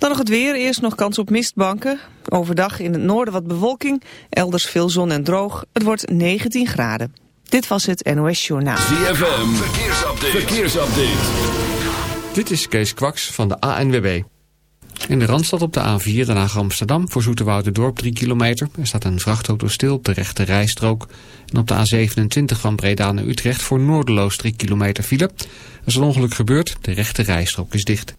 Dan nog het weer. Eerst nog kans op mistbanken. Overdag in het noorden wat bewolking. Elders veel zon en droog. Het wordt 19 graden. Dit was het NOS Journaal. ZFM. Verkeersupdate. Verkeersupdate. Dit is Kees Kwaks van de ANWB. In de Randstad op de A4 Den Haag Amsterdam voor Dorp 3 kilometer. Er staat een vrachtauto stil op de rechte rijstrook. En op de A27 van Breda naar Utrecht voor Noorderloos 3 kilometer file. Er is een ongeluk gebeurd, de rechte rijstrook is dicht.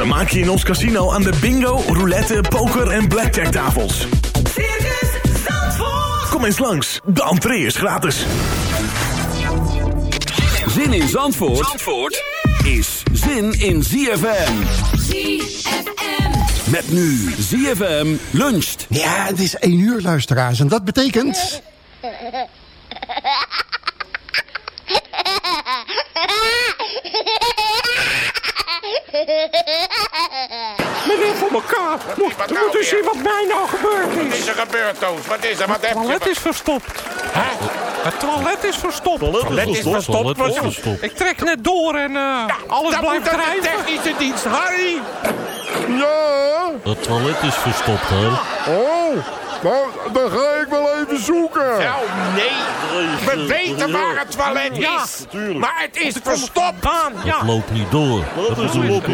Vermaak je in ons casino aan de bingo, roulette, poker en blackjack tafels. Circus Zandvoort. Kom eens langs, de entree is gratis. Zin in Zandvoort, Zandvoort is zin in ZFM. ZFM. Met nu ZFM luncht. Ja, het is één uur, luisteraars. En dat betekent... Meneer voor elkaar, moet, Wat we nou zien wat mij nou gebeurd Wat is. is er gebeurd, Toos? Wat is er? Wat heb Het toilet is verstopt. Hè? Het toilet is verstopt. Het toilet is verstopt? Wat is Ik trek net door en eh, alles Dan blijft moet dat de drijven. technische dienst. Harry! Ja, Het toilet is verstopt, hè? oh, nou, dan ga ik wel even zoeken. Nou, nee. We weten waar het toilet Ja, is. Maar het is verstopt. Aan, ja. Het loopt niet door. Dat bedoel ik.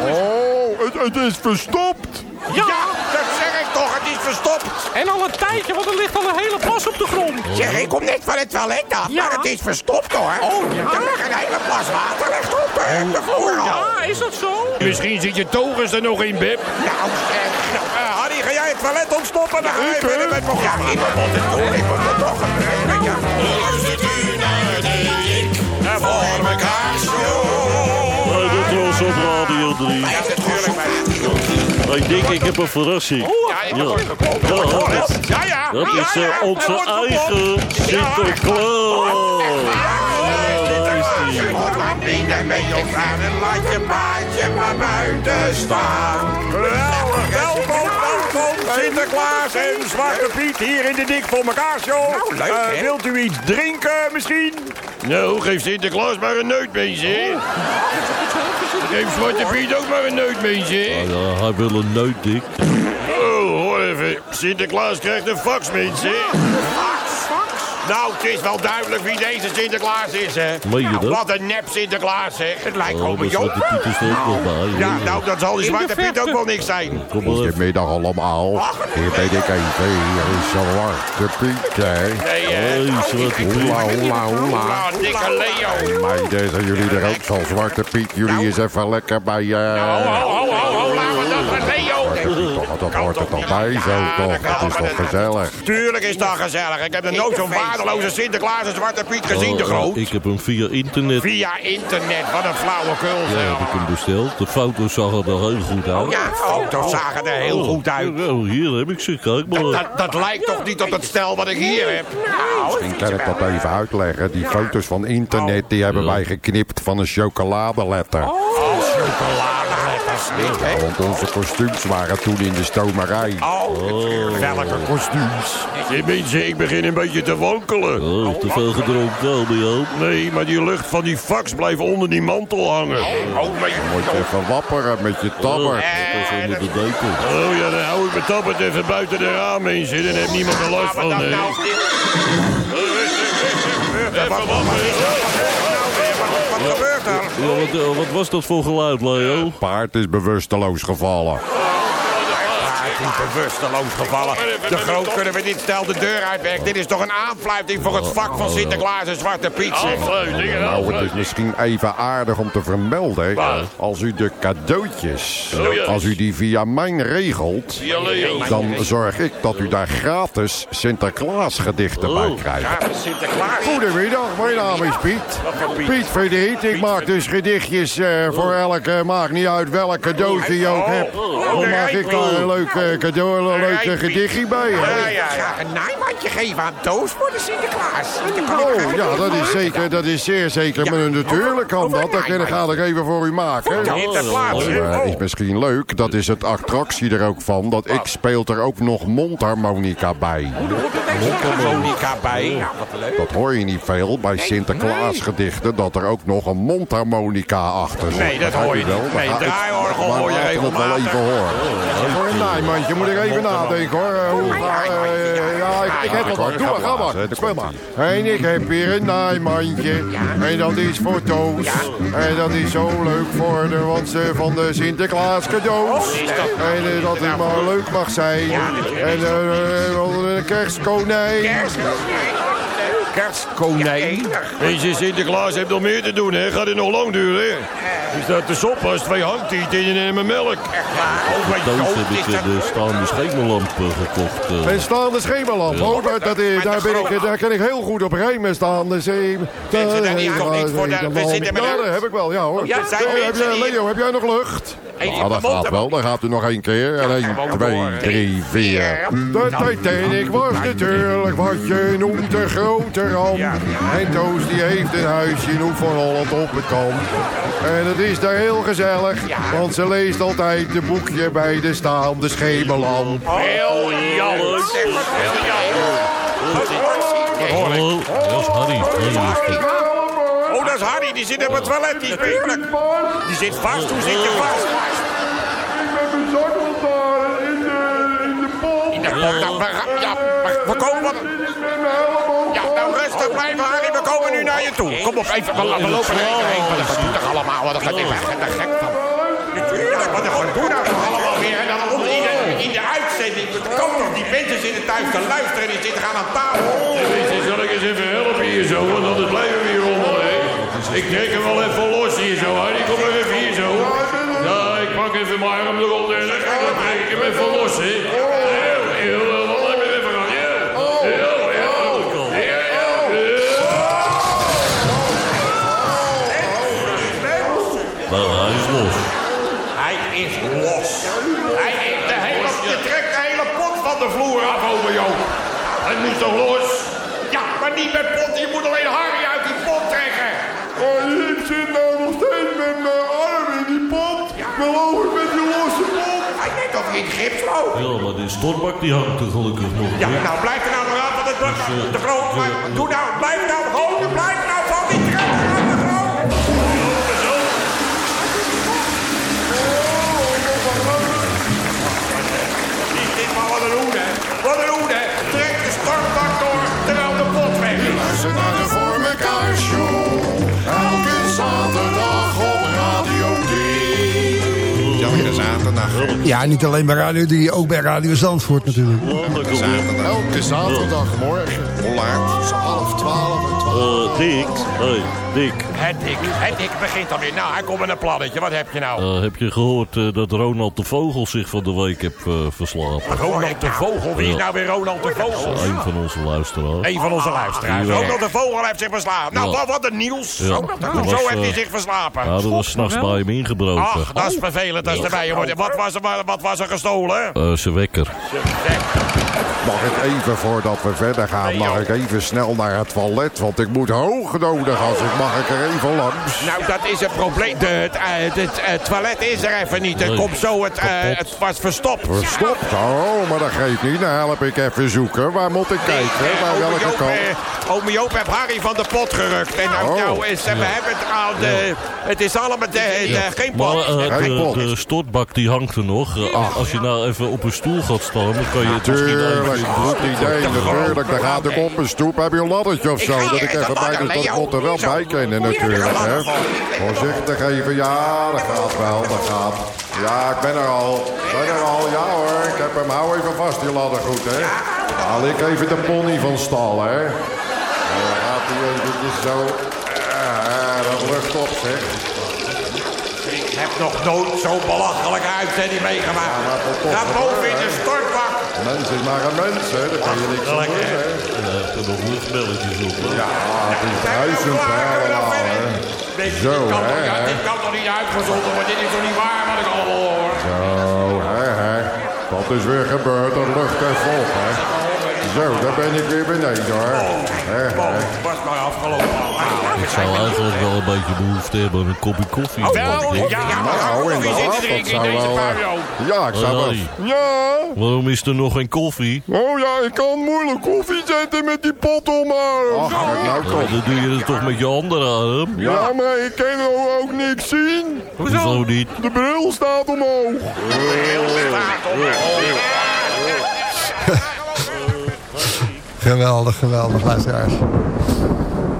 Oh, het, het is verstopt. Ja, dat zeg ik toch. Het is verstopt. En al een tijdje, want er ligt al een hele plas op de grond. Zeg, ik kom net van het toilet af. Ja. Maar het is verstopt, hoor. Oh, ja? Er ligt een hele plas water ligt op de, de vloer al. Ja, is dat zo? Misschien zit je togens er nog in, Bib. Nou, zeg. Toilet ontstoppen. Dan ga je verder met mijn... Ja, ik moet het doen. Ik moet het toch gebeuren. Ja. Luistert u naar de Dik voor elkaar show. Bij de Tros op Radio 3. Ja, natuurlijk. maar- Ik denk, ik heb een verrassing. Ja. Ja, dat, Ja, ja. dat is eh, onze eigen Sinterklaas. Daar is die. Je vraag en laat je maatje maar buiten staan. Welkom, welkom. Sinterklaas en Zwarte Piet hier in de Dik voor elkaar show. Nou, leuk, Eh, hè? wilt u iets drinken misschien? Nou, geef Sinterklaas maar een neutbeentje, hè? Geef Zwarte Piet ook maar een neutbeentje, hè? Ah, ja, hij wil een neut, Dick. Oh, hoor even. Sinterklaas krijgt een fax, mensen. Nou, het is wel duidelijk wie deze Sinterklaas is, hè? Meen je Nou, dat? Wat een nep Sinterklaas, hè? Het lijkt Oh, op een Joop. Zwarte Piet is er ook nog bij. Ja, nou, dat zal die Zwarte Piet ook wel niks zijn. Goedemiddag allemaal. Hier ben ik even. Hier is Zwarte Piet, hè. Nee, Piet. Hola, hola, hola. nou, dikke Leo. Meiden, zijn jullie er ook zo? Zwarte Piet, jullie is even lekker bij... Ho, eh ho, ho, ho, ho, toch, dat hoort er toch bij, zo toch? Dat is toch gezellig? Tuurlijk is dat gezellig. Ik heb nog nooit zo'n waardeloze Sinterklaas en Zwarte Piet gezien, de Oh, groot. Ik heb hem via internet. Via internet, wat een flauwekul. Ja, heb ik hem besteld. De foto's zagen er heel goed uit. Ja, foto's zagen er heel goed uit. Oh, hier heb ik ze. Kijk maar. Dat, dat lijkt toch niet op het stel wat ik hier heb? Nou, Misschien kan ik dat even uitleggen. Die foto's van internet, die hebben wij geknipt van een chocoladeletter. Oh, chocoladeletters hè? Want onze kostuums waren toen in de stomerij. Oh, welke kostuums? Hey, mensen, ik begin een beetje te wankelen. Oh, te veel gedronken, Albio. Nee, maar die lucht van die fax blijft onder die mantel hangen. Oh, maar Moet je even wapperen met je tabber. Dat is onder de deken. Oh ja, dan hou ik mijn tabbert even buiten de raam mensen. Dan heeft niemand er last van. hè. Wat gebeurt er? Ja, wat, eh, wat was dat voor geluid, Leo? Paard is bewusteloos gevallen. Bewusteloos gevallen. De groot kunnen we dit stel de deur uitwerken. Dit is toch een aanfluiting voor het vak van Sinterklaas en Zwarte Piet. Nou, het is misschien even aardig om te vermelden. Als u de cadeautjes, Oh, als u die via mij regelt... Dan zorg ik dat u daar gratis Sinterklaas gedichten bij krijgt. Goedemiddag, mijn naam is Piet. Piet Verdriet. Ik maak dus gedichtjes eh, voor elke, maakt niet uit welk cadeautje je ook hebt. Dan maak ik daar een leuk cadeau, een leuk gedichtje bij. Ja, hè. ja, ja. Een naaimandje geven aan Toos voor de Sinterklaas. Ik Oh, ja, dat is zeker, dat is zeer zeker. Maar natuurlijk kan dat. Dat kan- ga ik even voor u maken. Plaatse. Eh, Oh. is misschien leuk, dat is het attractie er ook van, dat ik speel er ook nog mondharmonica bij. Monica bij. Wat leuk. Dat hoor je niet veel bij Sinterklaas gedichten, dat er ook nog een mondharmonica achter zit. Nee, dat hoor je wel? niet. Nee, ik- draaiorgel hoor je het wel even horen. Voor een naaimandje moet ik even nadenken hoor. Hoe ga, ja, ik, ik heb al wat. Doe maar, ga maar. Speel maar. En ik heb weer een naaimandje. En dat is voor Toos. En dat is zo leuk voor de, want ze van de Sinterklaas cadeaus. En eh, dat het maar leuk mag zijn. En eh, eh, een kerstkonijn. Kerstkonijn. Mensen, Sinterklaas heeft nog meer te doen, hè? Gaat het nog lang duren? Is staat te soppen als twee hangtieten in en mijn melk. Oh, mijn Doos God, heb ik dat... de staande schemerlamp eh, gekocht. eh. Een staande schemerlamp. Oh, dat, dat is, daar, ben ik, daar kan ik heel goed op rijmen staan. Dus, eh, Mensen, daar niet voor de- we zitten met Ja, dat heb ik wel, ja hoor. Ja, zijn Eh, Leo, heb jij nog lucht? Ja, dat gaat wel. Dan gaat u nog één keer. En 1, gewoon 2, door. 3, 4. De Titanic was natuurlijk wat je noemt een grote ramp. En Toos die heeft een huisje in Hoek van Holland op het kamp. En het is daar heel gezellig. Want ze leest altijd de boekje bij de staande schemerlamp. Heel jammer. Heel jammer. Hallo, dat is Harry. Dat is Harry. Die zit op het toilet. Die. Die zit vast. Hoe zit je vast? In de pot. Nou, we, ja, we- we komen... Ja, nou rustig blijven, Harry. We komen nu naar je toe. Kom op, even. We, we lopen er even heen. Wat een gedoe toch allemaal. Wat een gedoe. Ik ben gek van. Natuurlijk, wat een gedoe nou toch allemaal weer. En dan onder in de, in de uitzending. Er komen toch die mensen zitten thuis te luisteren. En die zitten gaan aan tafel. Mensen, zal ik eens even helpen hier zo, want anders blijven we hier? Ik trek hem wel even los hier zo, hè. Ik kom er even hier zo. Ja, ik pak even mijn arm de en dan trek ik hem even los, hè. Wel, hij is los. Hij is los. Hij, trekt de hele pot van de vloer af over jou. Hij moet toch los? Ja, maar niet met pot. Je moet alleen haar in gips loopt. Ja, maar die stortbak die hangt er gelukkig nog. Ja, nou blijf er nou nog af, want het wordt Dus, eh, te groot. Maar Doe nou, blijf nou Elke zaterdag. Ja, niet alleen bij Radio 3, ook bij Radio Zandvoort natuurlijk. Elke zaterdag. Elke zaterdagmorgen. Hoe laat? Half twaalf Eh, Dick, hey, Dick. Het dik, het dik begint alweer. Nou, hij komt met een plannetje. Wat heb je nou? eh, heb je gehoord eh, dat Ronald de Vogel zich van de week heeft eh, verslapen? Ronald de Vogel. Wie is nou weer Ronald de Vogel? Een van onze luisteraars. Een van onze luisteraars. Ja. Ronald de Vogel heeft zich verslapen. Nou, Ja. wat, wat een nieuws. Ja. Ronald de Dat Vogel. was, Zo heeft hij zich verslapen. Ja, dat was s'nachts bij hem ingebroken. Ach, dat is vervelend als Ja. erbij wordt. Wat was er, wat was er gestolen? Eh, zijn wekker. Mag ik even, voordat we verder gaan, mag ik even snel naar het toilet? Want ik moet hoog nodig als ik mag ik er even langs. Nou, dat is het probleem. De, het, eh, het, eh, toilet is er even niet. Nee. komt zo, het, eh, het was verstopt. Verstopt? Oh, maar dat geeft niet. Dan help ik even zoeken. Waar moet ik kijken? Bij ome welke Joop, kant? ome Joop heeft Harry van de pot gerukt. En nou, Oh. nou is, we hebben het al... De, Het is allemaal de, de- Ja. geen Maar pot. Geen de, pot. de stortbak die hangt er nog. Als je nou even op een stoel gaat staan, dan kan je het misschien even... goed idee. Natuurlijk, dan gaat ik op een stoep. Heb je een laddertje of zo? Dat ik even bij de dat er wel bij kennen natuurlijk. Hè. Voorzichtig even. Ja, dat gaat wel. Dat gaat. Ja, ik ben er al. Ik ben er al. Ja hoor. Ik heb hem. Hou even vast, die ladder goed, hè. Haal ik even de pony van stal, hè. En dan gaat hij eventjes zo. Ja, dat lucht op, zeg. Ik heb nog nooit zo'n belachelijke uitzending meegemaakt. Ga boven in de stortbak. Mens is maar een mens, hè. Daar kan je niks aan doen, hè. Ja, er zijn nog luchtbelletjes op. Ja, het is duizend, hè, allemaal, hè. Zo, Dit kan, hè, ja, dit kan toch niet uitgezonden worden? Dit is toch niet waar wat ik allemaal hoor? Zo, hè, hè. Dat is weer gebeurd, dat lucht en volk, hè. Zo, daar ben ik weer beneden, hoor. Hè, hè. Was maar afgelopen. Ik zou eigenlijk wel een beetje behoefte hebben aan een kopje koffie. Oh, ja, Nou, inderdaad, dat zou wel... eh. Ja, ik zou wel... Ja! Waarom is er nog geen koffie? Oh ja, ik kan moeilijk koffie zetten met die pot om maar. Ach, nou Ja, toch. dan doe je het toch met je andere arm? Ja, maar ik kan nou ook niks zien. Hoezo niet? De bril staat omhoog. Geweldig, geweldig, luisteraars.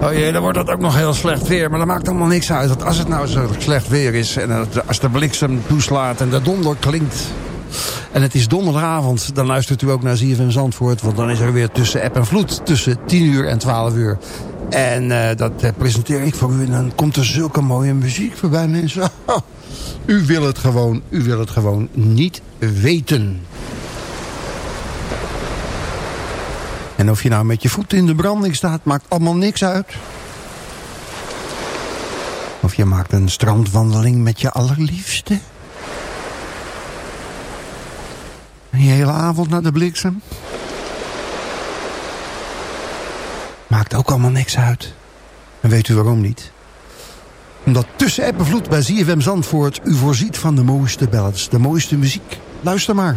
Oh jee, dan wordt het ook nog heel slecht weer. Maar dat maakt allemaal niks uit. Want als het nou zo slecht weer is... en als de bliksem toeslaat en de donder klinkt... en het is donderdagavond... dan luistert u ook naar ZFM Zandvoort. Want dan is er weer tussen app en vloed... tussen 10 uur en 12 uur. En eh, dat eh, presenteer ik voor u. En dan komt er zulke mooie muziek voorbij, mensen. u wil het gewoon, u wil het gewoon niet weten. En of je nou met je voet in de branding staat, maakt allemaal niks uit. Of je maakt een strandwandeling met je allerliefste. Een hele avond naar de bliksem. Maakt ook allemaal niks uit. En weet u waarom niet? Omdat tussen app en vloed bij ZFM Zandvoort... u voorziet van de mooiste ballads, de mooiste muziek. Luister maar.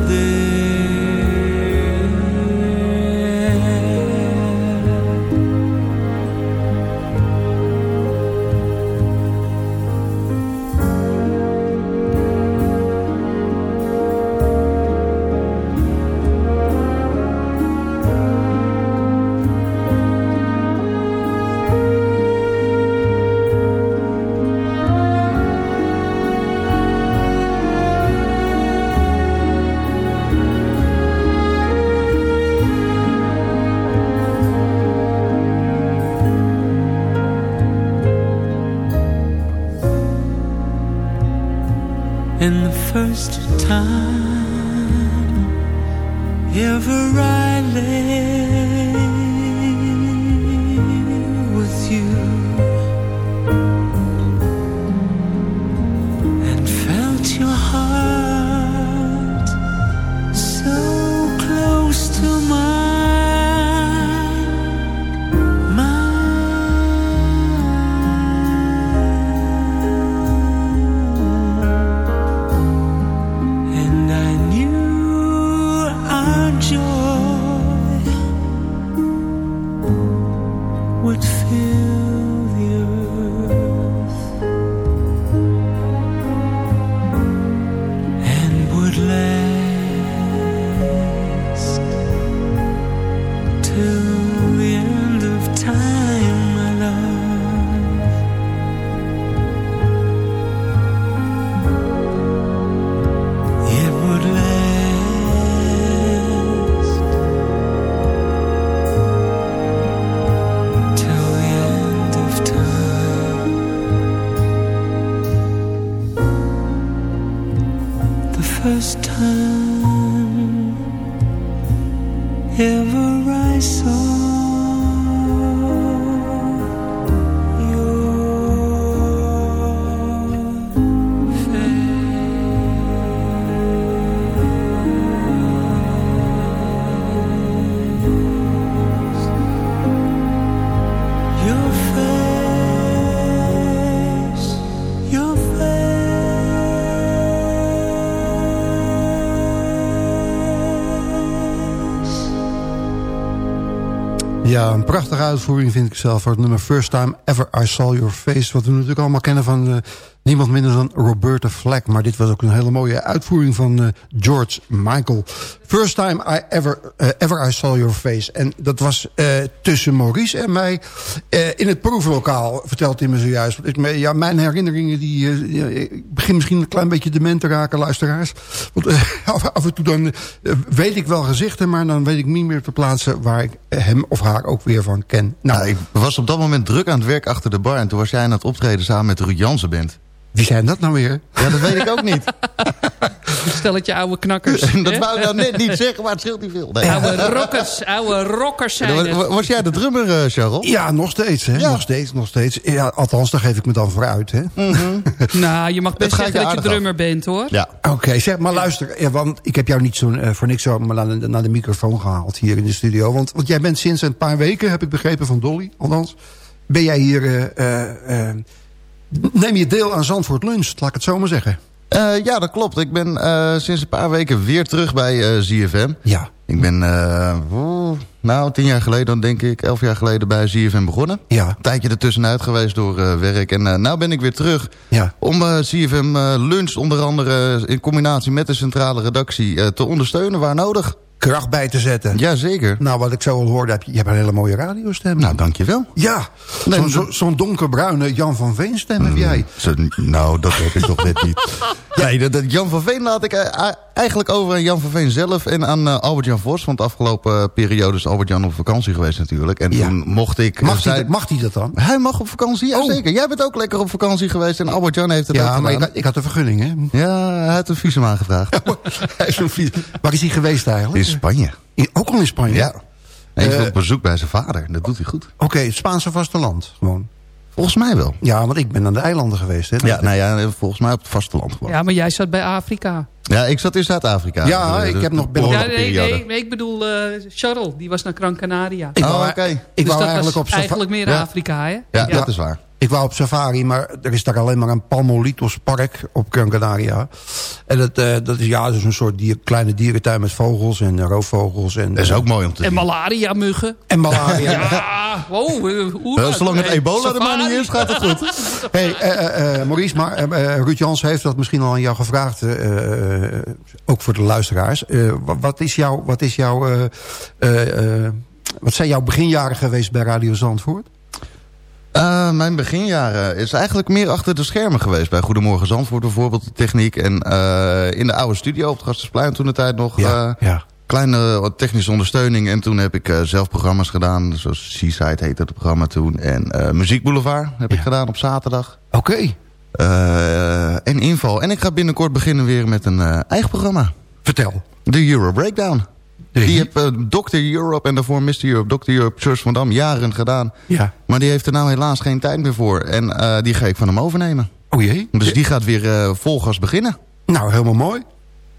this Een prachtige uitvoering vind ik zelf het nummer First Time Ever I Saw Your Face. Wat we natuurlijk allemaal kennen van eh, niemand minder dan Roberta Flack. Maar dit was ook een hele mooie uitvoering van eh, George Michael. First Time I Ever, eh, ever I Saw Your Face. En dat was eh, tussen Maurice en mij in het proeflokaal, vertelt hij me zojuist. Ja, mijn herinneringen, die, ik begin misschien een klein beetje dement te raken, luisteraars. Want af, en toe dan weet ik wel gezichten, maar dan weet ik niet meer te plaatsen waar ik hem of haar ook weer van ken. Nou, ik was op dat moment druk aan het werk achter de bar... en toen was jij aan het optreden samen met de Ruud Jansen band. Wie zijn dat nou weer? Ja, dat weet ik ook niet. Stelletje oude knakkers. dat hè? wou ik nou net niet zeggen, maar het scheelt niet veel. Nee. Oude rockers, oude rockers zijn Was, het. was jij de drummer, eh, Charles? Ja, nog steeds, hè? Nog steeds, nog steeds. Ja, althans, daar geef ik me dan voor uit, hè? Nou, je mag best Het gaat zeggen je dat je drummer bent, hoor. Ja. Oké, zeg maar luister, ja, want ik heb jou niet zo, eh, voor niks zo maar naar, de, naar de microfoon gehaald hier in de studio. Want, want jij bent sinds een paar weken, heb ik begrepen van Dolly, althans, ben jij hier, eh, eh, eh, neem je deel aan Zandvoort Lunch, laat ik het zo maar zeggen. Eh, ja, dat klopt. Ik ben eh, sinds een paar weken weer terug bij eh ZFM. Ja. Ik ben, nou, tien jaar geleden, dan denk ik, elf jaar geleden bij ZFM begonnen. Ja. Een tijdje ertussenuit geweest door werk. En nou ben ik weer terug Ja. om ZFM Lunch onder andere in combinatie met de centrale redactie te ondersteunen waar nodig. Kracht bij te zetten. Jazeker. Nou, wat ik zo al hoorde, heb je, je hebt een hele mooie radiostem. Nou, dankjewel. Ja, Nee, zo'n zo, donkerbruine Jan van Veen stem heb jij. Zo, nou, dat heb ik toch net niet. Nee, dat, dat Jan van Veen laat ik eh, eigenlijk over Jan van Veen zelf... en aan eh, Albert-Jan Vos. Want de afgelopen eh, periode is Albert-Jan op vakantie geweest natuurlijk. En Ja. toen mocht ik... eh, Mag, hij, dat- mag hij dat dan? Hij mag op vakantie, ja Oh. zeker. Jij bent ook lekker op vakantie geweest en Albert-Jan heeft het ook Ja, maar ik, had- ik had een vergunning, hè? Ja, hij heeft een visum aangevraagd. Hij is een vies- Waar is hij geweest eigenlijk? In Spanje. In- ook al in Spanje? Ja. Hij is Eh, op bezoek bij zijn vader. Dat doet hij goed. Oké, het Spaanse vasteland gewoon. Volgens mij wel. Ja, want ik ben aan de eilanden geweest. Hè? Ja, nou ja, volgens mij op het vasteland gewoon. Ja, maar jij zat bij Afrika. Ja, ik zat in Zuid-Afrika. Ja, De- ik de- heb nog- ben Ja, nee, periode. nee, nee, ik bedoel eh Charles, die was naar Gran Canaria. Oh, oké. ik dus wou dat eigenlijk was op eigenlijk meer Ja. Afrika, hè? Ja, dat is waar. Ik wou op safari, maar er is daar alleen maar een Palmolitos park op Gran Canaria. En dat, eh, dat is ja, dus een soort dier, kleine dierentuin met vogels en eh, roofvogels. En, Dat is ook mooi om te En zien. malaria-muggen. En malaria. Ja, wow. eh, hoe Eh, dat? zolang het ebola er maar niet is, gaat het goed. Hey, eh, eh, eh, Maurice, maar eh, eh, Ruud Jans heeft dat misschien al aan jou gevraagd. eh, eh, ook voor de luisteraars. Eh, wa- wat is jouw... Wat, is jouw eh, eh, eh, wat zijn jouw beginjaren geweest bij Radio Zandvoort? Eh, mijn beginjaren is eigenlijk meer achter de schermen geweest. Bij Goedemorgen Zandvoort bijvoorbeeld, de techniek. En eh, in de oude studio op het Gastensplein toen de tijd nog. eh, ja. kleine technische ondersteuning. En toen heb ik zelf programma's gedaan. Zoals Seaside heette het programma toen. En Muziek Boulevard heb ik gedaan op zaterdag. Oké. En inval. En ik ga binnenkort beginnen weer met een eigen programma. Vertel. De Euro Breakdown. Die, heeft eh, Dr. Europe en daarvoor Mr. Europe, Dr. Europe, George van Dam, jaren gedaan. Ja. Maar die heeft er nou helaas geen tijd meer voor. En eh, die ga ik van hem overnemen. Oh jee. Dus die gaat weer uh, beginnen. Nou, helemaal mooi.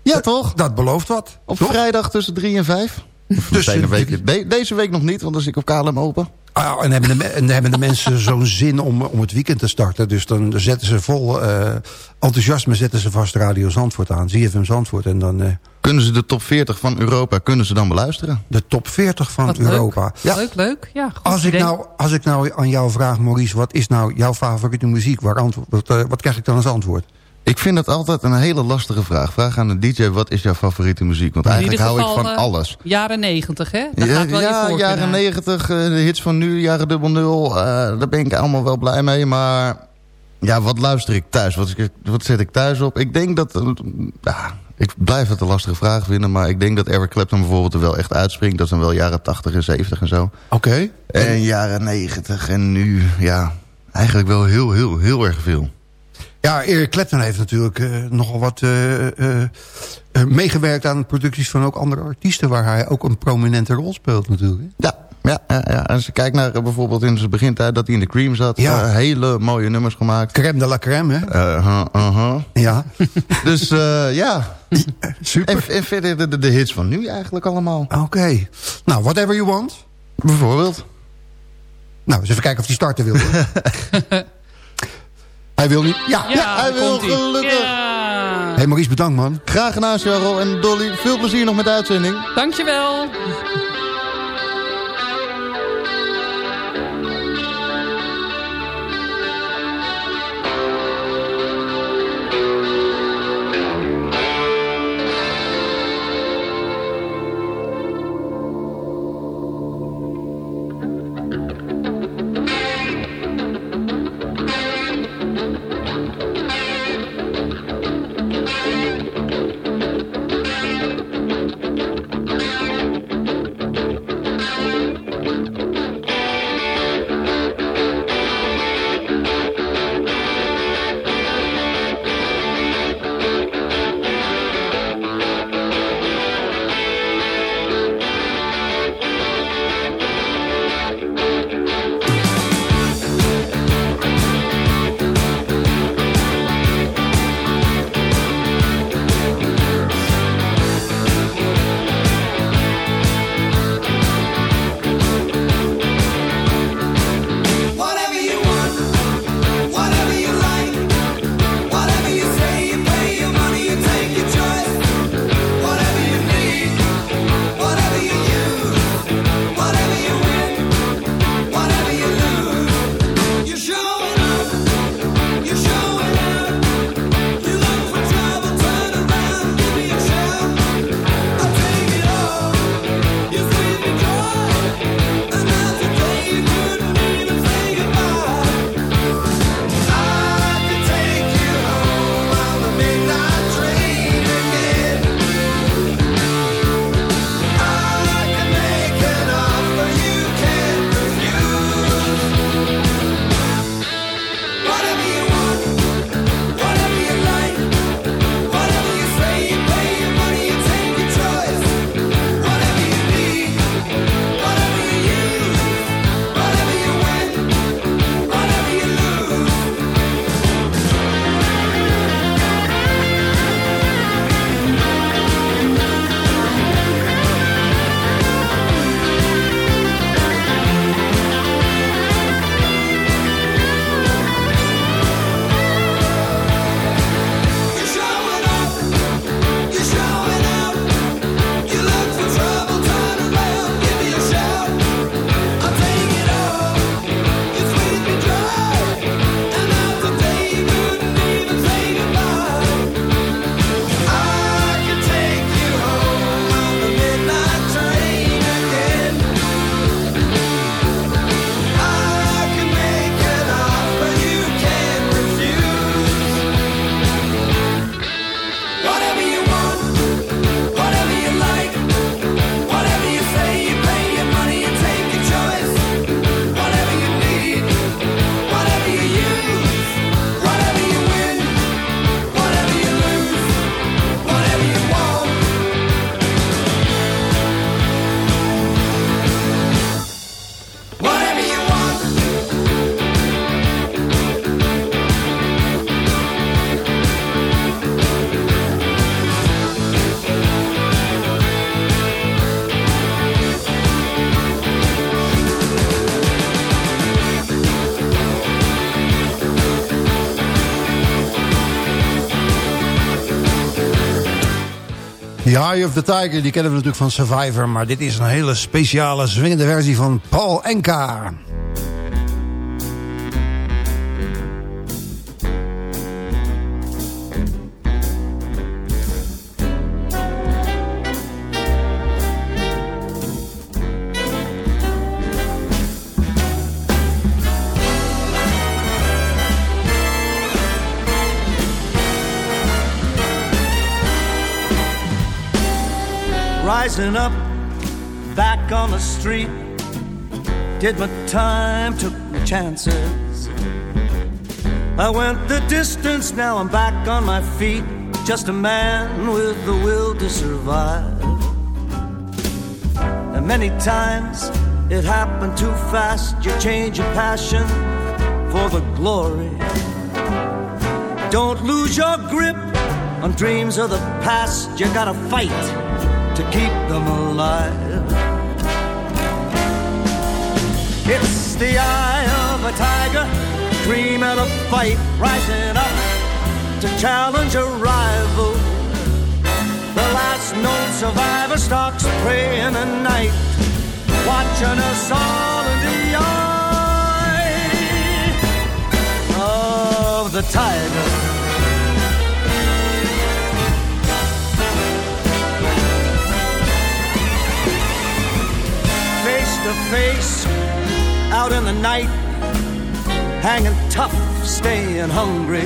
Ja, toch? Dat belooft wat. Op vrijdag tussen 3 en 5. Dus week, deze week nog niet, want dan zit ik op KLM open. Ah, en hebben de, en hebben de mensen zo'n zin om, om het weekend te starten. Dus dan zetten ze vol uh, enthousiasme zetten ze vast Radio Zandvoort aan. ZFM Zandvoort. En dan, eh, kunnen ze de top 40 van Europa kunnen ze dan beluisteren? De top 40 van Europa. Leuk. Leuk. Ja, goed als, ik nou, als ik nou aan jou vraag, Maurice, wat is nou jouw favoriete muziek? Antwoord, wat, eh, wat krijg ik dan als antwoord? Ik vind dat altijd een hele lastige vraag. Vraag aan de DJ, wat is jouw favoriete muziek? Want In eigenlijk hou ik van eh, alles. Jaren negentig, hè? Daar Ja, gaat wel ja, je jaren. 90, eh, de hits van nu, jaren dubbel nul. eh, daar ben ik allemaal wel blij mee. Maar ja, wat luister ik thuis? Wat, wat zet ik thuis op? Ik denk dat... ja, ik blijf het een lastige vraag vinden. Maar ik denk dat Eric Clapton bijvoorbeeld er wel echt uitspringt. Dat zijn wel jaren 80 en 70 en zo. Oké. En jaren 90 en nu, ja... Eigenlijk wel heel, heel, heel erg veel. Ja, Eric Clapton heeft natuurlijk eh, nogal wat eh, eh, meegewerkt aan producties van ook andere artiesten... waar hij ook een prominente rol speelt natuurlijk. hè? Ja, ja, ja, ja. Als je kijkt naar bijvoorbeeld in zijn begintijd dat hij in de Cream zat. Ja. hele mooie nummers gemaakt. Crème de la crème, hè? Uh-huh, uh-huh. Ja, Dus ja. super. En, en verder de, de, de hits van nu eigenlijk allemaal. Oké. Nou, whatever you want. Bijvoorbeeld. Nou, eens even kijken of hij starten wil. hij wil niet. Ja. Ja, hij wil gelukkig. Ja. Hey Maurice, bedankt man. Graag gedaan, Charles en Dolly. Veel plezier nog met de uitzending. Dankjewel. Ja, Eye of the Tiger, die kennen we natuurlijk van Survivor. Maar dit is een hele speciale, zwingende versie van Paul Enka. Rising up, back on the street. Did my time, took my chances. I went the distance, now I'm back on my feet. Just a man with the will to survive. And many times it happened too fast. You change your passion for the glory. Don't lose your grip on dreams of the past. You gotta fight to keep them alive. It's the eye of a tiger, dream and a fight, rising up to challenge a rival. The last known survivor stalks prey in the night, watching us all in the eye of the tiger. To face out in the night, hanging tough, staying hungry.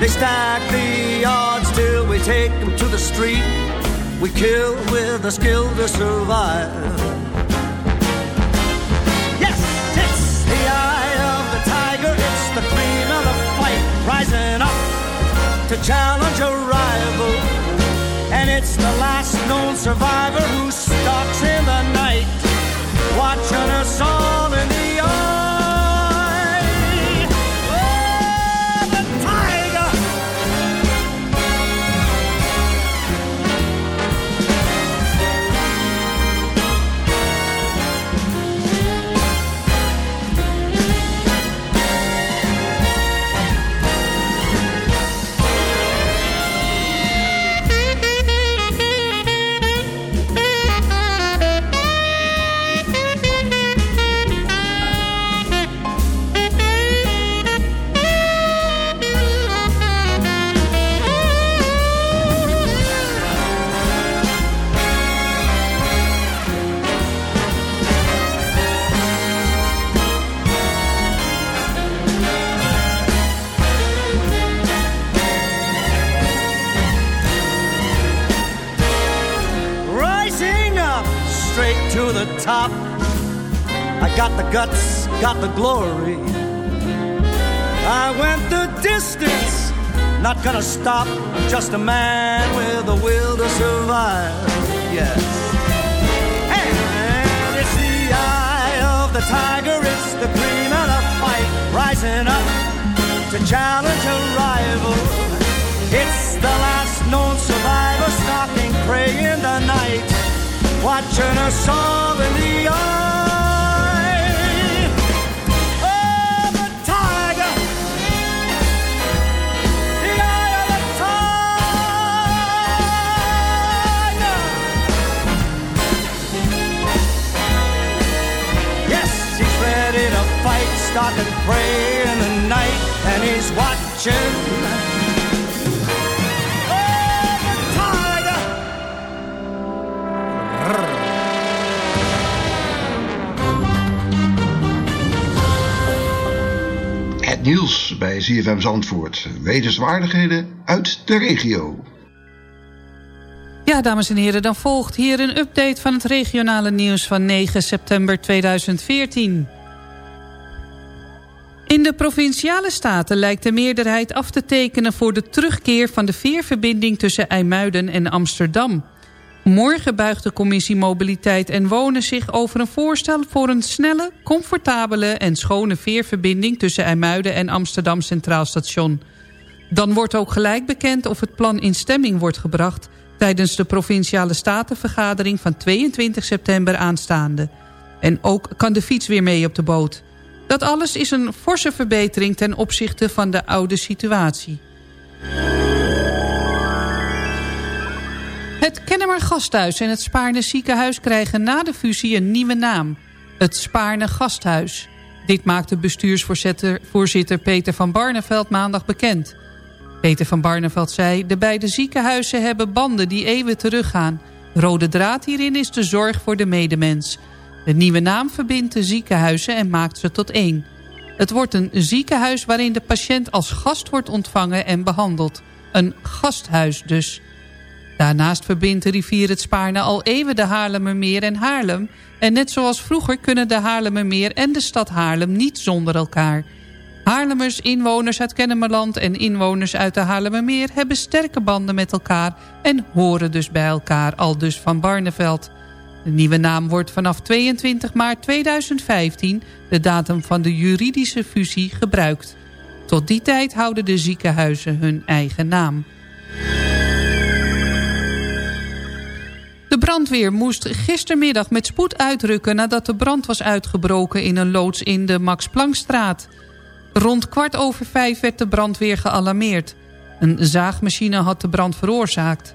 They stack the odds till we take them to the street. We kill with a skill to survive. Yes, it's the eye of the tiger, it's the cream of the fight, rising up to challenge the glory. I went the distance, not gonna stop. Just a man with a will to survive. Yes. And it's the eye of the tiger, it's the cream of the fight, rising up to challenge a rival. It's the last known survivor stalking prey in the night, watching us all in the eye. Het nieuws bij ZFM Zandvoort. Wetenswaardigheden uit de regio. Ja, dames en heren, dan volgt hier een update van het regionale nieuws van 9 september 2014. In de provinciale staten lijkt de meerderheid af te tekenen voor de terugkeer van de veerverbinding tussen IJmuiden en Amsterdam. Morgen buigt de commissie Mobiliteit en Wonen zich over een voorstel voor een snelle, comfortabele en schone veerverbinding tussen IJmuiden en Amsterdam Centraal Station. Dan wordt ook gelijk bekend of het plan in stemming wordt gebracht tijdens de provinciale statenvergadering van 22 september aanstaande. En ook kan de fiets weer mee op de boot. Dat alles is een forse verbetering ten opzichte van de oude situatie. Het Kennemer Gasthuis en het Spaarne Ziekenhuis krijgen na de fusie een nieuwe naam. Het Spaarne Gasthuis. Dit maakte bestuursvoorzitter Peter van Barneveld maandag bekend. Peter van Barneveld zei... de beide ziekenhuizen hebben banden die eeuwen teruggaan. Rode draad hierin is de zorg voor de medemens. De nieuwe naam verbindt de ziekenhuizen en maakt ze tot één. Het wordt een ziekenhuis waarin de patiënt als gast wordt ontvangen en behandeld. Een gasthuis dus. Daarnaast verbindt de rivier het Spaarne al eeuwen de Haarlemmermeer en Haarlem... en net zoals vroeger kunnen de Haarlemmermeer en de stad Haarlem niet zonder elkaar. Haarlemmers, inwoners uit Kennemerland en inwoners uit de Haarlemmermeer... hebben sterke banden met elkaar en horen dus bij elkaar, al dus van Barneveld. De nieuwe naam wordt vanaf 22 maart 2015, de datum van de juridische fusie, gebruikt. Tot die tijd houden de ziekenhuizen hun eigen naam. De brandweer moest gistermiddag met spoed uitrukken... nadat de brand was uitgebroken in een loods in de Max Planckstraat. Rond kwart over vijf werd de brandweer gealarmeerd. Een zaagmachine had de brand veroorzaakt.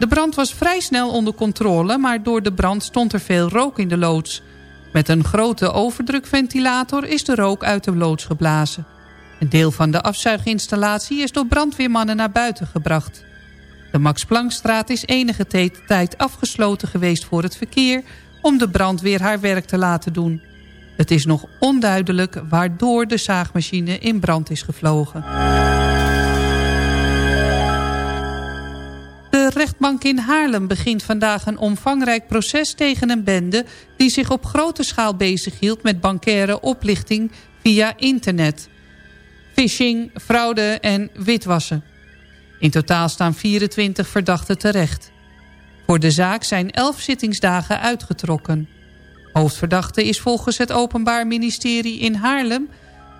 De brand was vrij snel onder controle... maar door de brand stond er veel rook in de loods. Met een grote overdrukventilator is de rook uit de loods geblazen. Een deel van de afzuiginstallatie is door brandweermannen naar buiten gebracht. De Max Planckstraat is enige tijd afgesloten geweest voor het verkeer... om de brandweer haar werk te laten doen. Het is nog onduidelijk waardoor de zaagmachine in brand is gevlogen. De rechtbank in Haarlem begint vandaag een omvangrijk proces tegen een bende... die zich op grote schaal bezighield met bankaire oplichting via internet. Phishing, fraude en witwassen. In totaal staan 24 verdachten terecht. Voor de zaak zijn 11 zittingsdagen uitgetrokken. Hoofdverdachte is volgens het Openbaar Ministerie in Haarlem...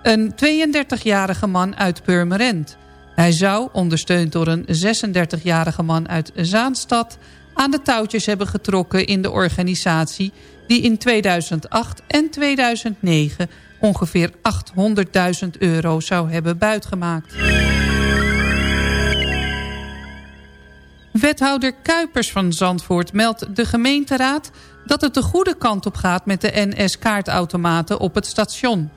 een 32-jarige man uit Purmerend. Hij zou, ondersteund door een 36-jarige man uit Zaanstad... aan de touwtjes hebben getrokken in de organisatie... die in 2008 en 2009 ongeveer 800.000 euro zou hebben buitgemaakt. Wethouder Kuipers van Zandvoort meldt de gemeenteraad... dat het de goede kant op gaat met de NS-kaartautomaten op het station.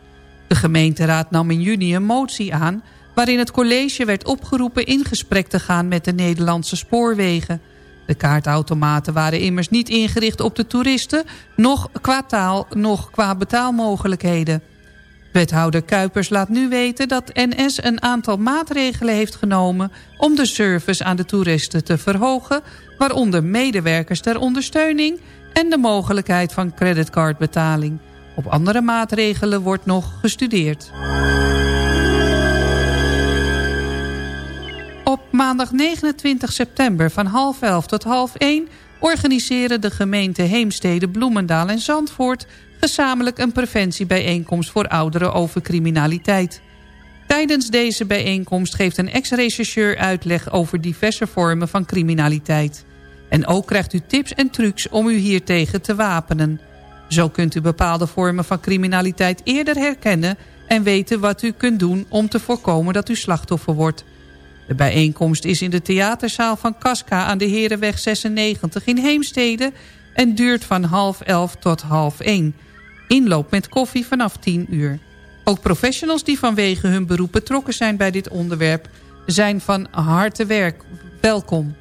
De gemeenteraad nam in juni een motie aan... waarin het college werd opgeroepen in gesprek te gaan met de Nederlandse spoorwegen. De kaartautomaten waren immers niet ingericht op de toeristen... nog qua taal, nog qua betaalmogelijkheden. Wethouder Kuipers laat nu weten dat NS een aantal maatregelen heeft genomen... om de service aan de toeristen te verhogen... waaronder medewerkers ter ondersteuning... en de mogelijkheid van creditcardbetaling. Op andere maatregelen wordt nog gestudeerd. Op maandag 29 september van half elf tot half 1 organiseren de gemeente Heemstede, Bloemendaal en Zandvoort gezamenlijk een preventiebijeenkomst voor ouderen over criminaliteit. Tijdens deze bijeenkomst geeft een ex-rechercheur uitleg over diverse vormen van criminaliteit. En ook krijgt u tips en trucs om u hiertegen te wapenen. Zo kunt u bepaalde vormen van criminaliteit eerder herkennen... en weten wat u kunt doen om te voorkomen dat u slachtoffer wordt. De bijeenkomst is in de theaterzaal van Casca aan de Herenweg 96 in Heemstede... en duurt van half elf tot half één. Inloop met koffie vanaf 10 uur. Ook professionals die vanwege hun beroep betrokken zijn bij dit onderwerp... zijn van harte werk welkom.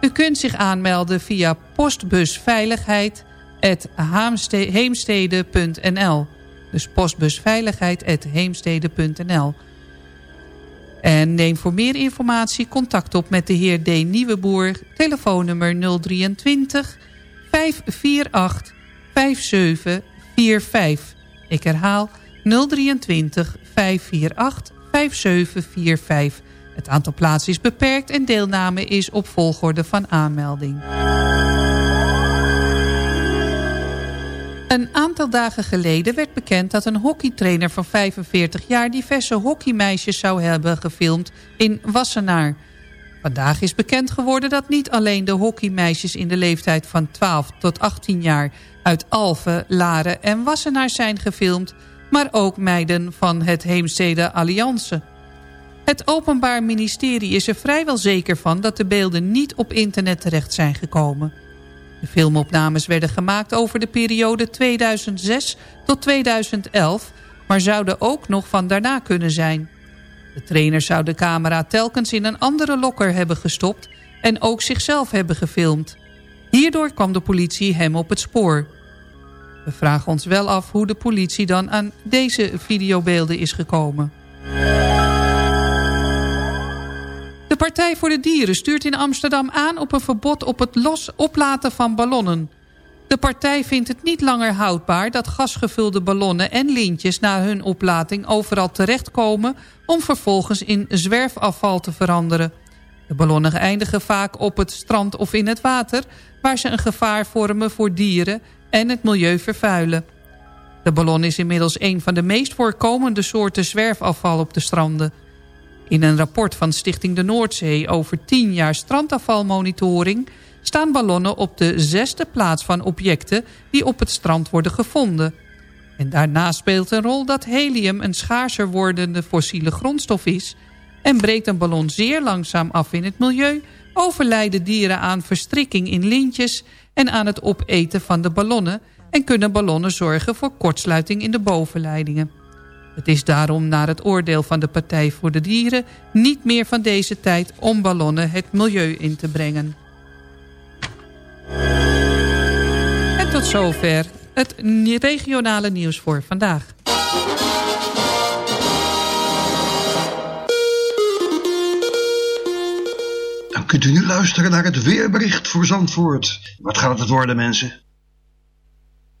U kunt zich aanmelden via postbusveiligheid.heemstede.nl Dus postbusveiligheid.heemstede.nl En neem voor meer informatie contact op met de heer D. Nieuweboer... telefoonnummer 023 548 57 45. Ik herhaal 023 548 5745. Het aantal plaatsen is beperkt en deelname is op volgorde van aanmelding. Een aantal dagen geleden werd bekend dat een hockeytrainer van 45 jaar... diverse hockeymeisjes zou hebben gefilmd in Wassenaar. Vandaag is bekend geworden dat niet alleen de hockeymeisjes in de leeftijd van 12 tot 18 jaar uit Alphen, Laren en Wassenaar zijn gefilmd... maar ook meiden van het Heemstede Alliance. Het Openbaar Ministerie is er vrijwel zeker van... dat de beelden niet op internet terecht zijn gekomen. De filmopnames werden gemaakt over de periode 2006 tot 2011... maar zouden ook nog van daarna kunnen zijn. De trainer zou de camera telkens in een andere lokker hebben gestopt... en ook zichzelf hebben gefilmd. Hierdoor kwam de politie hem op het spoor. We vragen ons wel af hoe de politie dan aan deze videobeelden is gekomen. Partij voor de Dieren stuurt in Amsterdam aan op een verbod op het los oplaten van ballonnen. De partij vindt het niet langer houdbaar dat gasgevulde ballonnen en lintjes na hun oplating overal terechtkomen om vervolgens in zwerfafval te veranderen. De ballonnen eindigen vaak op het strand of in het water waar ze een gevaar vormen voor dieren en het milieu vervuilen. De ballon is inmiddels een van de meest voorkomende soorten zwerfafval op de stranden. In een rapport van Stichting de Noordzee over 10 jaar strandafvalmonitoring... staan ballonnen op de zesde plaats van objecten die op het strand worden gevonden. En daarna speelt een rol dat helium een schaarser wordende fossiele grondstof is... en breekt een ballon zeer langzaam af in het milieu... overlijden dieren aan verstrikking in lintjes en aan het opeten van de ballonnen... en kunnen ballonnen zorgen voor kortsluiting in de bovenleidingen. Het is daarom naar het oordeel van de Partij voor de Dieren... niet meer van deze tijd om ballonnen het milieu in te brengen. En tot zover het regionale nieuws voor vandaag. Dan kunt u nu luisteren naar het weerbericht voor Zandvoort. Wat gaat het worden, mensen?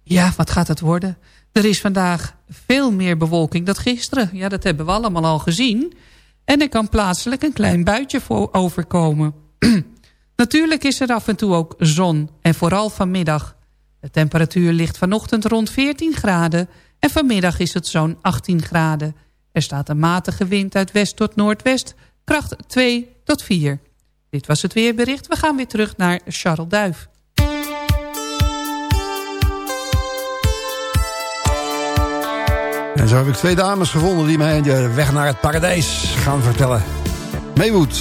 Ja, wat gaat het worden? Er is vandaag veel meer bewolking dan gisteren. Ja, dat hebben we allemaal al gezien. En er kan plaatselijk een klein buitje voor overkomen. Natuurlijk is er af en toe ook zon. En vooral vanmiddag. De temperatuur ligt vanochtend rond 14 graden. En vanmiddag is het zo'n 18 graden. Er staat een matige wind uit west tot noordwest. Kracht 2 tot 4. Dit was het weerbericht. We gaan weer terug naar Charles Duif. En zo heb ik twee dames gevonden die mij de weg naar het paradijs gaan vertellen. Maywood.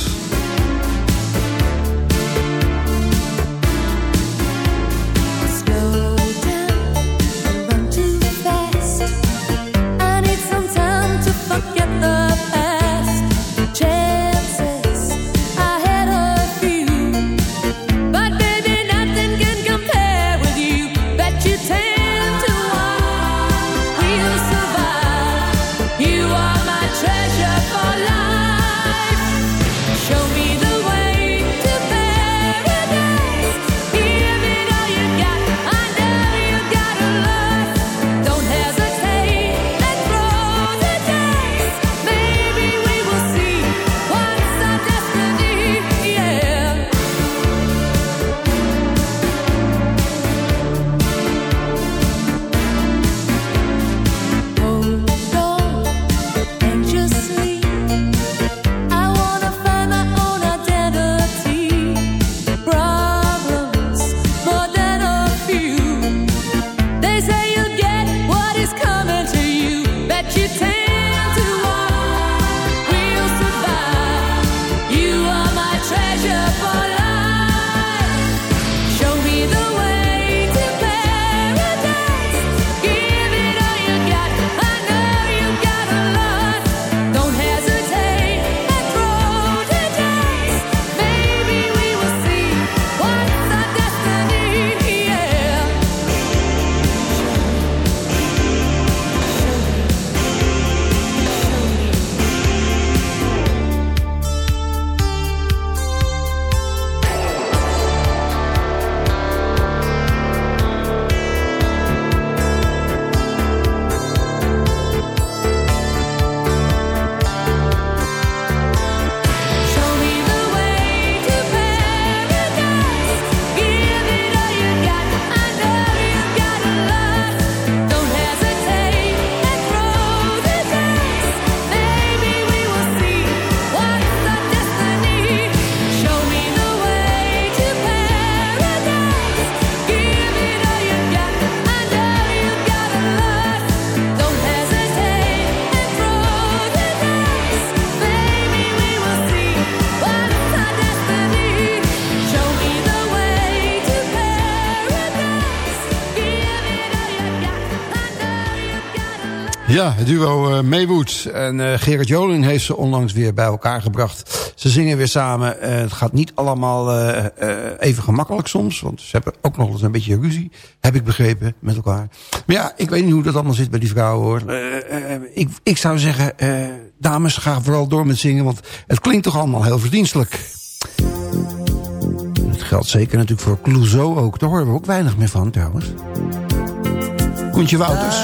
Ja, het duo uh, Maywood en uh, Gerard Joling heeft ze onlangs weer bij elkaar gebracht. Ze zingen weer samen. Het gaat niet allemaal even gemakkelijk soms. Want ze hebben ook nog eens een beetje ruzie. Heb ik begrepen met elkaar. Maar ja, ik weet niet hoe dat allemaal zit bij die vrouwen hoor. ik, ik zou zeggen, dames, ga vooral door met zingen. Want het klinkt toch allemaal heel verdienstelijk. Dat geldt zeker natuurlijk voor Clouseau ook. Daar horen we ook weinig meer van trouwens. Koentje Wouters.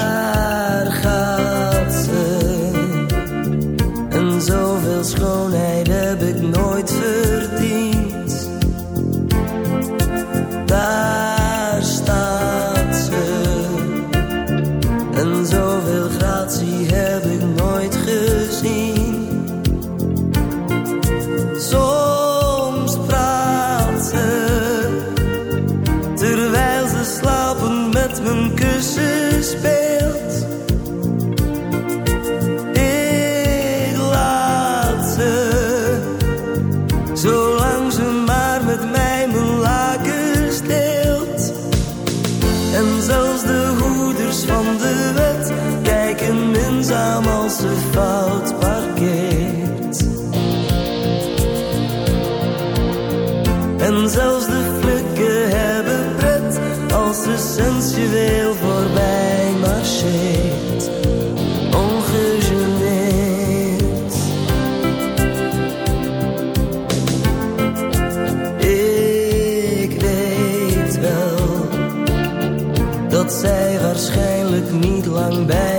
Sensueel voorbij marcheert. Ongegeneerd. Ik weet wel dat zij waarschijnlijk niet lang bij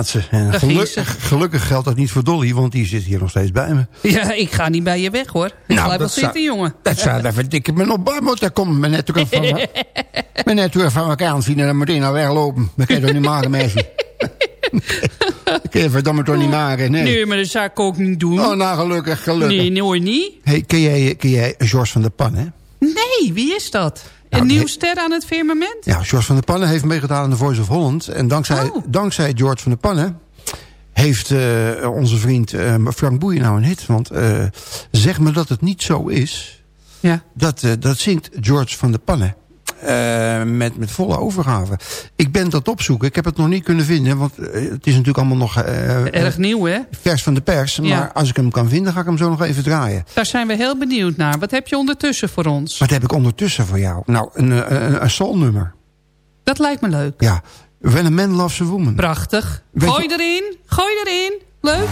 Ja, daar gaat ze. En Daar geluk- ging ze. gelukkig geldt dat niet voor Dolly, want die zit hier nog steeds bij me. Ja, ik ga niet bij je weg hoor. Ik blijf wel Nou, dat zitten, jongen. Dat zou daar verdikken me nog bij moeten. Kom, me net terug van, me net terug van vakantie en dan meteen naar weglopen. Dat kan je toch niet maken, meisje? Dat kun je verdomme toch niet maken, nee. Nee, maar dat zou ik ook niet doen. Oh, nou, gelukkig, gelukkig. Nee, nooit niet. Hey, ken jij, ken jij George van der Pan, hè? Nee, wie is dat? Een nieuw ster aan het firmament? Ja, George van der Pannen heeft meegedaan aan The Voice of Holland. En dankzij, Oh. dankzij George van der Pannen heeft eh, onze vriend eh, Frank Boeien nou een hit. Want eh, zeg me dat het niet zo is. Ja. Dat, dat zingt George van der Pannen. Eh, met, met volle overgave. Ik ben dat opzoeken. Ik heb het nog niet kunnen vinden. Want eh, het is natuurlijk allemaal nog... eh, Erg nieuw, hè? Vers van de pers. Ja. Maar als ik hem kan vinden, ga ik hem zo nog even draaien. Daar zijn we heel benieuwd naar. Wat heb je ondertussen voor ons? Wat heb ik ondertussen voor jou? Nou, een, een, een soulnummer. Dat lijkt me leuk. Ja. When a man loves a woman. Prachtig. Weet Gooi erin. Gooi erin. Leuk.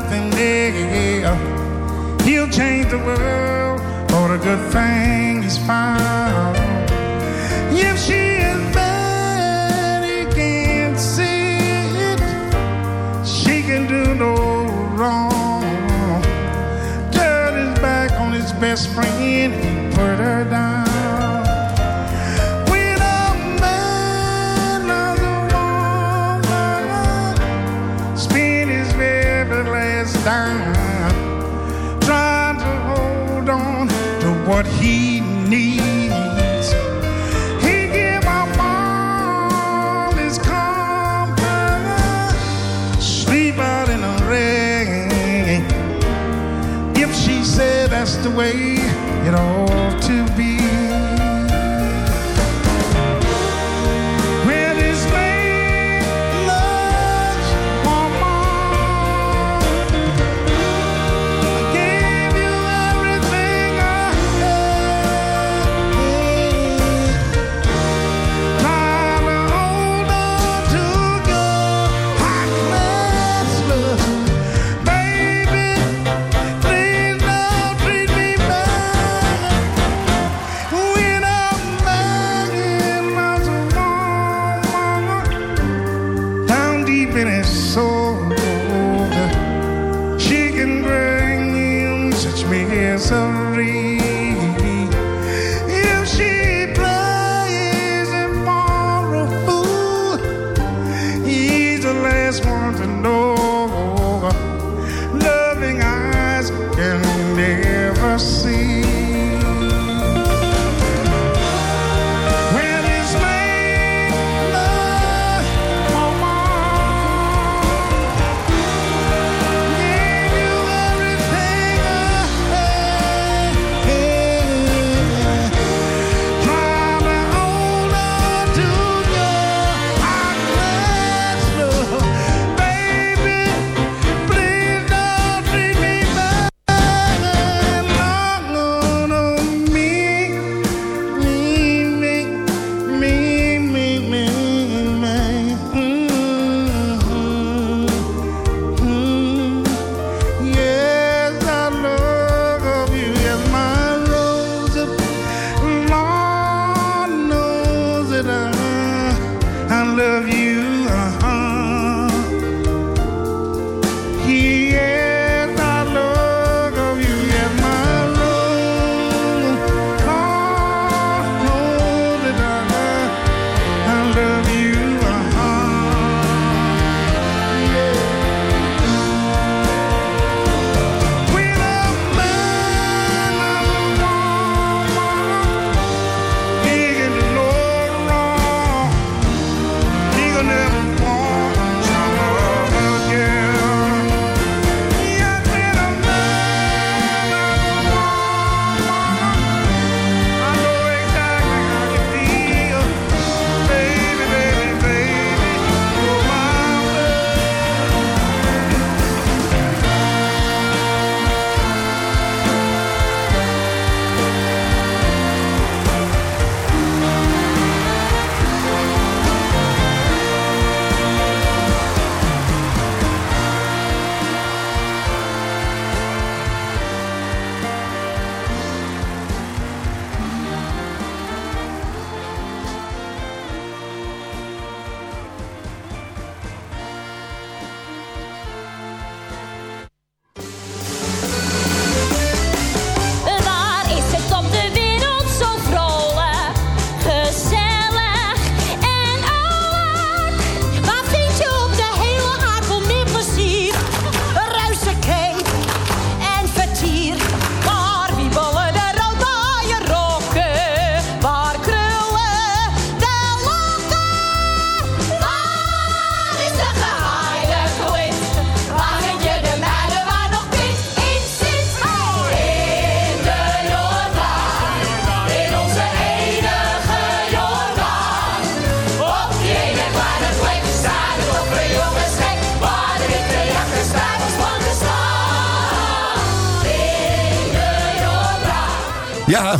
Nothing there. He'll change the world for the good thing he's found. If she is bad, he can't see it. She can do no wrong. Turn his back on his best friend and put her down. What he needs. He give up all his comfort, sleep out in the rain. If she said that's the way it ought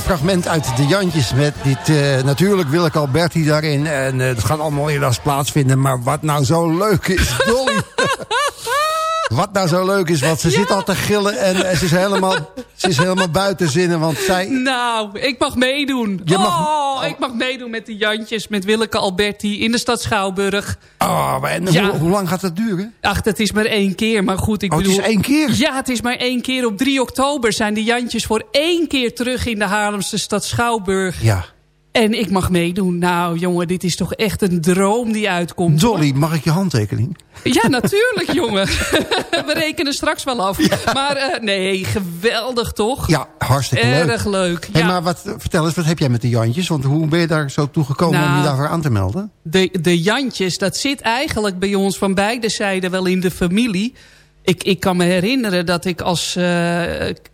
fragment uit de Jantjes met dit, eh, natuurlijk Willeke Alberti daarin. En eh het gaat allemaal helaas plaatsvinden. Maar wat nou zo leuk is, Dolly. wat nou zo leuk is, want ze zit al te gillen en, en ze, is helemaal, ze is helemaal buiten zinnen. Want zij, Nou, ik mag meedoen. Je mag- Oh, ik mag meedoen met de Jantjes, met Willeke Alberti in de stad Schouwburg. oh, maar en Ja. hoe, hoe lang gaat dat duren? Ach, dat is maar één keer, maar goed, ik Oh, het bedoel... is één keer? Ja, het is maar één keer. Op 3 oktober zijn de Jantjes voor één keer terug in de Haarlemse stad Schouwburg. Ja. En ik mag meedoen. Nou, jongen, dit is toch echt een droom die uitkomt. hoor. Dolly, mag ik je handtekening? Ja, natuurlijk, jongen. We rekenen straks wel af. Maar eh, nee, geweldig toch? Ja, hartstikke leuk. Erg leuk. Hey, ja. maar wat, vertel eens, wat heb jij met de Jantjes? Want hoe ben je daar zo toe gekomen om Nou, je daarvoor aan te melden? De, de Jantjes, dat zit eigenlijk bij ons van beide zijden wel in de familie. Ik, ik kan me herinneren dat ik als eh,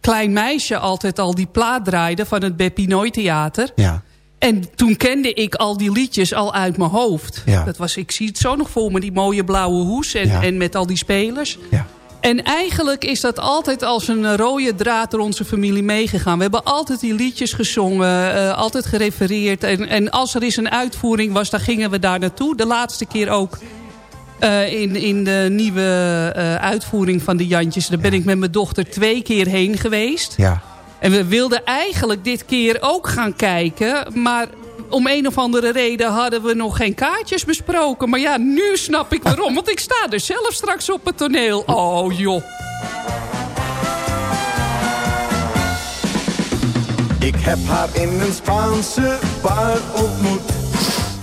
klein meisje altijd al die plaat draaide van het Beppie Nooit Theater. Ja. En toen kende ik al die liedjes al uit mijn hoofd. Ja. Dat was, ik zie het zo nog voor me, die mooie blauwe hoes en, Ja. en met al die spelers. Ja. En eigenlijk is dat altijd als een rode draad door onze familie meegegaan. We hebben altijd die liedjes gezongen, eh, altijd gerefereerd. En, en als er eens een uitvoering was, dan gingen we daar naartoe. De laatste keer ook eh, in, in de nieuwe eh, uitvoering van de Jantjes. Daar ben ik met mijn dochter twee keer heen geweest. Ja. En we wilden eigenlijk dit keer ook gaan kijken. Maar om een of andere reden hadden we nog geen kaartjes besproken. Maar ja, nu snap ik waarom. Want ik sta er zelf straks op het toneel. Oh joh. Ik heb haar in een Spaanse bar ontmoet.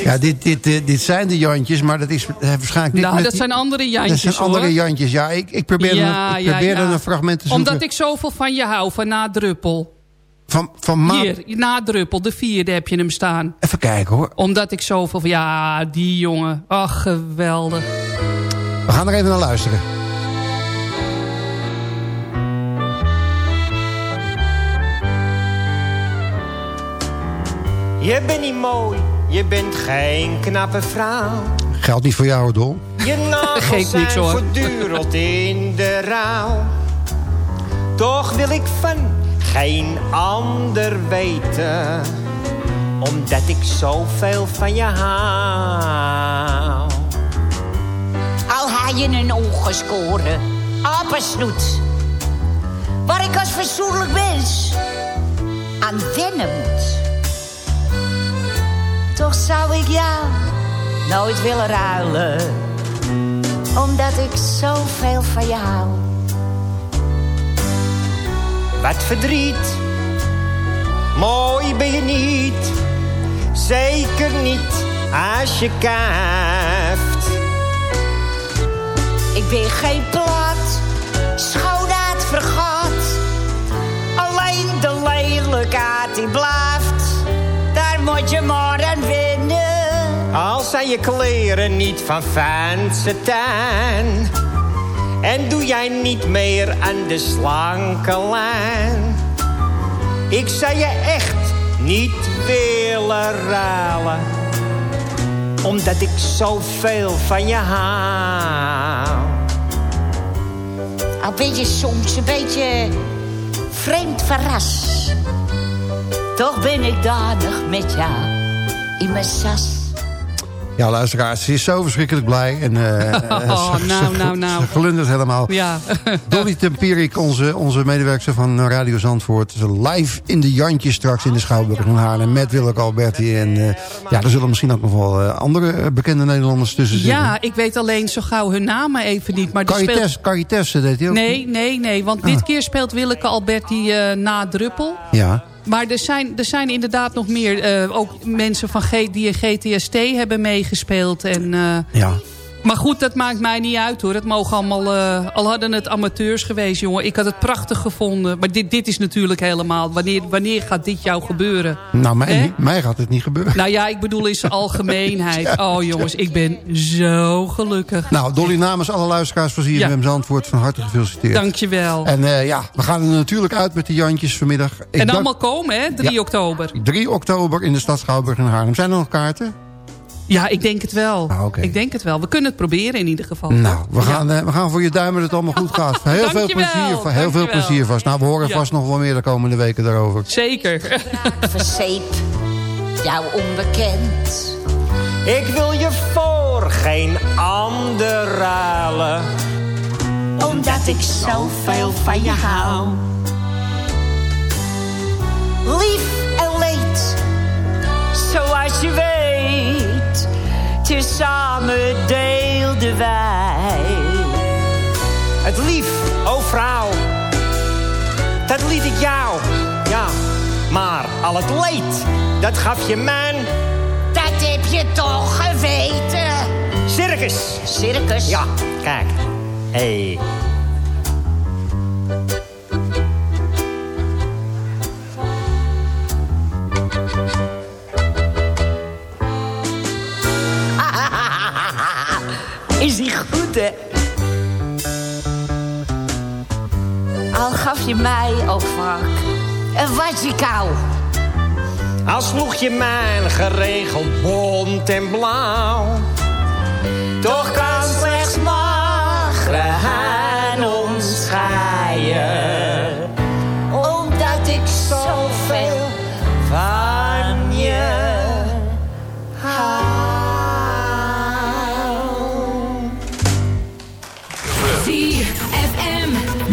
Ja, dit, dit, dit zijn de Jantjes, maar dat is eh, waarschijnlijk niet Nou, met dat die- zijn andere Jantjes Dat zijn andere hoor. Jantjes, ja. Ik, ik probeer, Ja, een, ik ja, probeer ja. een fragment te zoeken. Omdat ik zoveel van je hou, van Nadruppel. Van, van Ma Hier, Nadruppel, de vierde heb je hem staan. Even kijken hoor. Omdat ik zoveel van... Ja, die jongen. Ach, geweldig. We gaan er even naar luisteren. Je bent niet mooi, je bent geen knappe vrouw. Geldt niet voor jou, hoor, Dol. Je nagels zijn niks, hoor. voortdurend in de rouw. Toch wil ik van geen ander weten. Omdat ik zoveel van je hou. Al had je een ongeschoren apensnoet. Waar ik als verzoenlijk mens aan wennen moet. Toch zou ik jou nooit willen ruilen. Omdat ik zoveel van je hou. Wat verdriet, mooi ben je niet. Zeker niet als je kijft. Ik ben geen plat, schoonheid vergat. Alleen de lelijkheid die blijft. Daar moet je maar aan zijn je kleren niet van fijn satijn. En doe jij niet meer aan de slanke lijn. Ik zou je echt niet willen ruilen. Omdat ik zoveel van je hou. Al ben je soms een beetje vreemd verrast. Toch ben ik danig met jou in mijn sas. Ja, luisteraars, ze is zo verschrikkelijk blij. En, eh, Oh, ze, nou, ze- nou, nou. Ze glundert helemaal. Ja. Dolly Tempierik, onze, onze medewerker van Radio Zandvoort. Ze live in de Jantjes straks in de Schouwburg in Haarlem. Met Willeke Alberti. En eh, ja, er zullen misschien ook nog wel andere bekende Nederlanders tussen zitten. Ja, ik weet alleen zo gauw hun namen even niet. Maar Carrie speelt... Deed hij ook. Nee, nee, nee. Want dit Ah. keer speelt Willeke Alberti na Druppel. Ja. Maar er zijn, er zijn inderdaad nog meer. eh, ook mensen van G, die in GTST hebben meegespeeld. En, eh, Ja. Maar goed, dat maakt mij niet uit hoor. Het mogen allemaal, eh, al hadden het amateurs geweest, jongen. Ik had het prachtig gevonden. Maar dit, dit is natuurlijk helemaal. Wanneer, wanneer gaat dit jou gebeuren? Nou, mij, niet. mij gaat het niet gebeuren. Nou ja, ik bedoel in zijn algemeenheid. Oh jongens, ik ben zo gelukkig. Nou, Dolly, namens alle luisteraars van ZFM Ja. Zandvoort van harte gefeliciteerd. Dankjewel. En eh, ja, we gaan er natuurlijk uit met de Jantjes vanmiddag. Ik en allemaal komen, hè? 3 Ja. oktober. 3 oktober in de stad Schouwburg in Haarlem. Zijn er nog kaarten? Ja, ik denk het wel. Ah. Ik denk het wel. We kunnen het proberen in ieder geval. Nou, we gaan, eh, we gaan voor je duimen dat het allemaal goed gaat. Heel veel plezier, heel veel plezier vast. Nou, we horen Ja. vast nog wel meer de komende weken daarover. Zeker. Verzeep, jou onbekend. Ik wil je voor geen ander ruilen. Omdat ik zoveel van je hou. Lief en leed, Zoals je weet, tezamen deelden wij. Het lief, o vrouw, dat liet ik jou. Ja, maar al het leed, dat gaf je mij. dat heb je toch geweten. Circus. Circus? Ja, kijk. Hey. Is die goed? Al gaf je mij ook vaak een watje. Al sloeg je mijn geregeld bont en blauw. Toch kan